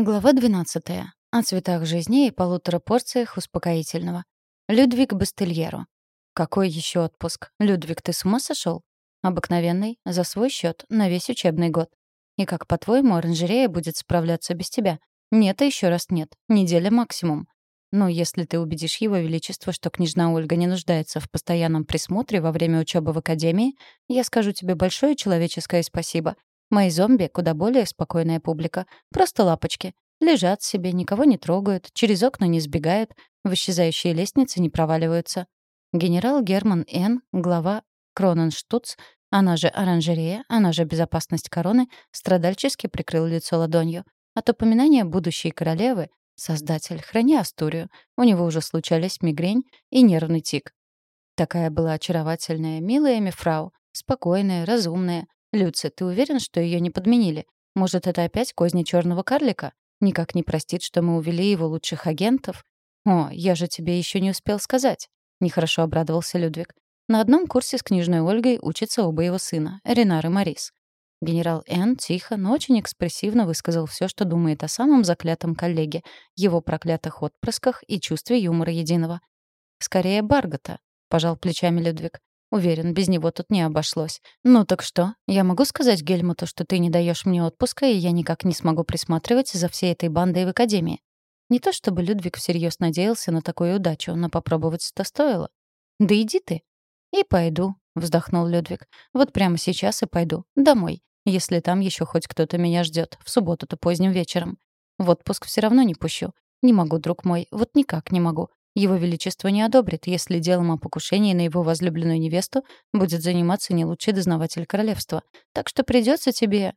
Глава 12. О цветах жизни и полутора порциях успокоительного. Людвиг Бастельеро. Какой еще отпуск? Людвиг, ты с ума сошел? Обыкновенный, за свой счет, на весь учебный год. И как, по-твоему, оранжерея будет справляться без тебя? Нет, а еще раз нет. Неделя максимум. Но если ты убедишь его величество, что княжна Ольга не нуждается в постоянном присмотре во время учебы в академии, я скажу тебе большое человеческое спасибо Мои зомби — куда более спокойная публика. Просто лапочки. Лежат себе, никого не трогают, через окна не сбегают, в исчезающие лестницы не проваливаются. Генерал Герман Н., глава Кроненштуц, она же оранжерея, она же безопасность короны, страдальчески прикрыл лицо ладонью. От упоминания будущей королевы Создатель, храни Астурию. У него уже случались мигрень и нервный тик. Такая была очаровательная, милая мифрау, спокойная, разумная, «Люци, ты уверен, что ее не подменили? Может, это опять козни черного карлика? Никак не простит, что мы увели его лучших агентов? О, я же тебе еще не успел сказать». Нехорошо обрадовался Людвиг. На одном курсе с книжной Ольгой учатся оба его сына, Ренар и Марис. Генерал Н. тихо, но очень экспрессивно высказал все, что думает о самом заклятом коллеге, его проклятых отпрысках и чувстве юмора единого. «Скорее Баргота», — пожал плечами Людвиг. Уверен, без него тут не обошлось. Ну так что? Я могу сказать Гельмуту, что ты не даешь мне отпуска, и я никак не смогу присматривать за всей этой бандой в академии. Не то чтобы Людвиг всерьез надеялся на такую удачу, но попробовать-то стоило. Да иди ты. И пойду, вздохнул Людвиг. Вот прямо сейчас и пойду. Домой. Если там еще хоть кто-то меня ждет. В субботу-то поздним вечером. В отпуск все равно не пущу. Не могу, друг мой. Вот никак не могу. Его Величество не одобрит, если делом о покушении на его возлюбленную невесту будет заниматься не лучший дознаватель королевства. Так что придется тебе...»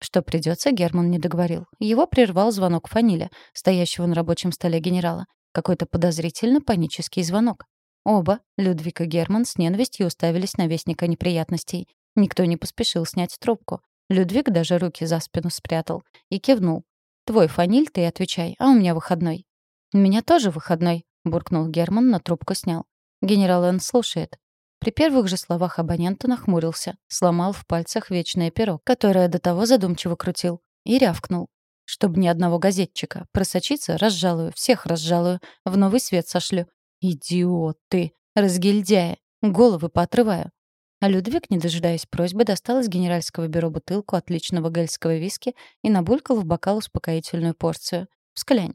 Что придется, Герман не договорил. Его прервал звонок Фаниля, стоящего на рабочем столе генерала. Какой-то подозрительно панический звонок. Оба, Людвиг и Герман, с ненавистью уставились на вестника неприятностей. Никто не поспешил снять трубку. Людвиг даже руки за спину спрятал и кивнул. «Твой Фаниль, ты отвечай, а у меня выходной». «У меня тоже выходной», — буркнул Герман, но трубку снял. Генерал Н. слушает. При первых же словах абонента нахмурился, сломал в пальцах вечное перо, которое до того задумчиво крутил, и рявкнул. «Чтобы ни одного газетчика. Просочиться — разжалую, всех разжалую, в новый свет сошлю. Идиоты! Разгильдяи! Головы поотрываю!» А Людвиг, не дожидаясь просьбы, достал из генеральского бюро бутылку отличного гельского виски и набулькал в бокал успокоительную порцию. «Всклянь.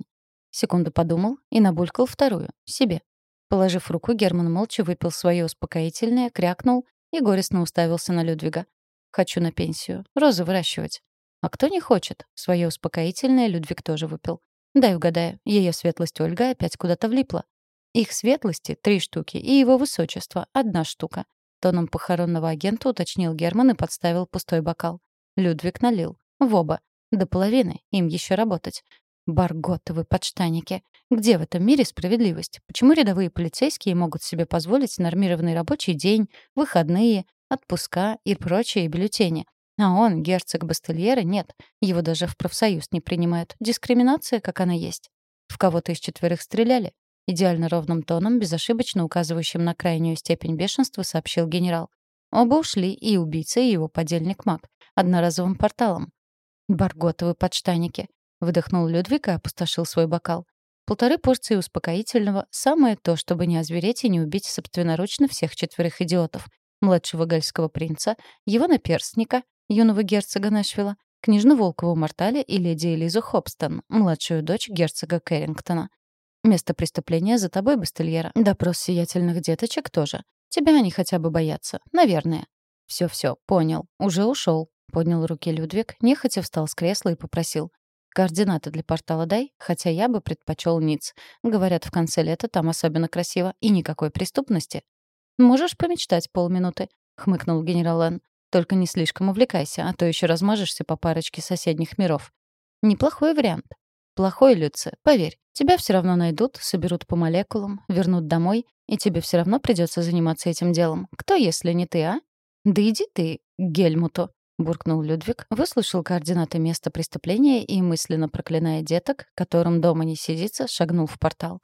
Секунду подумал и набулькал вторую, себе. Положив руку, Герман молча выпил свое успокоительное, крякнул и горестно уставился на Людвига. «Хочу на пенсию. Розы выращивать». «А кто не хочет?» Свое успокоительное Людвиг тоже выпил. «Дай угадаю, ее светлость Ольга опять куда-то влипла. Их светлости — три штуки, и его высочество — одна штука». Тоном похоронного агента уточнил Герман и подставил пустой бокал. Людвиг налил. В оба. До половины. Им еще работать. Барготовы подштанники. Где в этом мире справедливость? Почему рядовые полицейские могут себе позволить нормированный рабочий день, выходные, отпуска и прочие бюллетени? А он, герцог Бастельера, нет. Его даже в профсоюз не принимают. Дискриминация, как она есть. В кого-то из четверых стреляли. Идеально ровным тоном, безошибочно указывающим на крайнюю степень бешенства, сообщил генерал. Оба ушли, и убийца, и его подельник Мак. Одноразовым порталом. Барготовы подштаники. Выдохнул Людвиг и опустошил свой бокал. Полторы порции успокоительного — самое то, чтобы не озвереть и не убить собственноручно всех четверых идиотов. Младшего гальского принца, его наперстника, юного герцога Нашвилла, княжну Волкову Мортали и леди Элизу Хобстон, младшую дочь герцога Кэррингтона. Место преступления за тобой, Бастельера. Допрос сиятельных деточек тоже. Тебя они хотя бы боятся. Наверное. Все-все, понял. Уже ушел. Поднял руки Людвиг, нехотя встал с кресла и попросил. Координаты для портала дай, хотя я бы предпочел Ниц. Говорят, в конце лета там особенно красиво и никакой преступности. Можешь помечтать полминуты, хмыкнул генерал Эн. Только не слишком увлекайся, а то еще размажешься по парочке соседних миров. Неплохой вариант. Плохой, Люци, поверь. Тебя все равно найдут, соберут по молекулам, вернут домой, и тебе все равно придется заниматься этим делом. Кто, если не ты, а? Да иди ты, Гельмуту. — буркнул Людвиг, выслушал координаты места преступления и, мысленно проклиная деток, которым дома не сидится, шагнул в портал.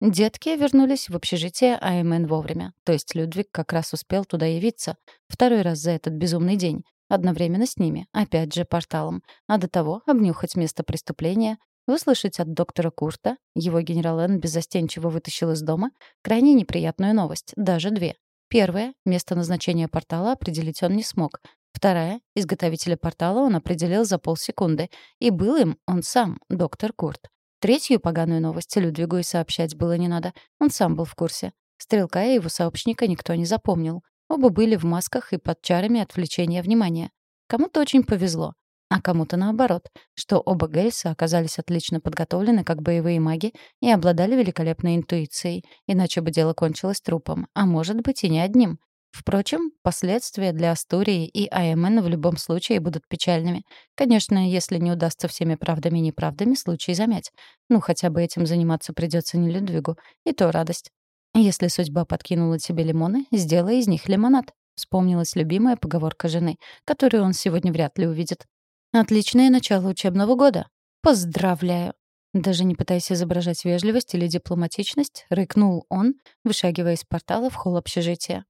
Детки вернулись в общежитие АМН вовремя, то есть Людвиг как раз успел туда явиться, второй раз за этот безумный день, одновременно с ними, опять же порталом, а до того обнюхать место преступления, выслушать от доктора Курта, его генерал Н беззастенчиво вытащил из дома, крайне неприятную новость, даже две. Первое — место назначения портала определить он не смог. Вторая — изготовителя портала он определил за полсекунды, и был им он сам, доктор Курт. Третью поганую новость Людвигу и сообщать было не надо, он сам был в курсе. Стрелка и его сообщника никто не запомнил. Оба были в масках и под чарами отвлечения внимания. Кому-то очень повезло, а кому-то наоборот, что оба Гельса оказались отлично подготовлены как боевые маги и обладали великолепной интуицией, иначе бы дело кончилось трупом, а может быть и не одним. Впрочем, последствия для Астурии и АМН в любом случае будут печальными. Конечно, если не удастся всеми правдами и неправдами случай замять. Ну, хотя бы этим заниматься придется не Людвигу. И то радость. «Если судьба подкинула тебе лимоны, сделай из них лимонад», — вспомнилась любимая поговорка жены, которую он сегодня вряд ли увидит. «Отличное начало учебного года. Поздравляю!» Даже не пытаясь изображать вежливость или дипломатичность, рыкнул он, вышагивая из портала в холл общежития.